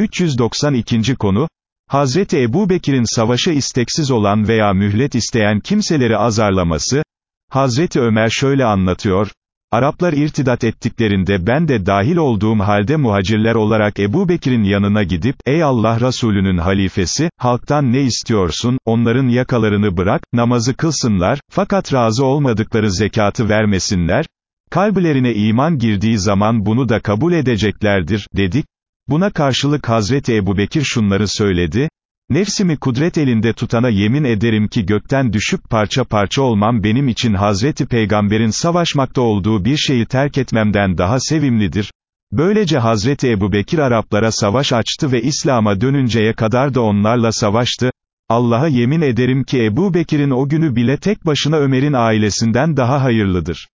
392. konu, Hazreti Ebu Bekir'in savaşa isteksiz olan veya mühlet isteyen kimseleri azarlaması, Hazreti Ömer şöyle anlatıyor, Araplar irtidat ettiklerinde ben de dahil olduğum halde muhacirler olarak Ebu Bekir'in yanına gidip, ey Allah Resulünün halifesi, halktan ne istiyorsun, onların yakalarını bırak, namazı kılsınlar, fakat razı olmadıkları zekatı vermesinler, kalbilerine iman girdiği zaman bunu da kabul edeceklerdir, dedik, Buna karşılık Hazreti Ebubekir şunları söyledi, Nefsimi kudret elinde tutana yemin ederim ki gökten düşüp parça parça olmam benim için Hazreti Peygamber'in savaşmakta olduğu bir şeyi terk etmemden daha sevimlidir. Böylece Hazreti Ebubekir Araplara savaş açtı ve İslam'a dönünceye kadar da onlarla savaştı. Allah'a yemin ederim ki Ebu Bekir'in o günü bile tek başına Ömer'in ailesinden daha hayırlıdır.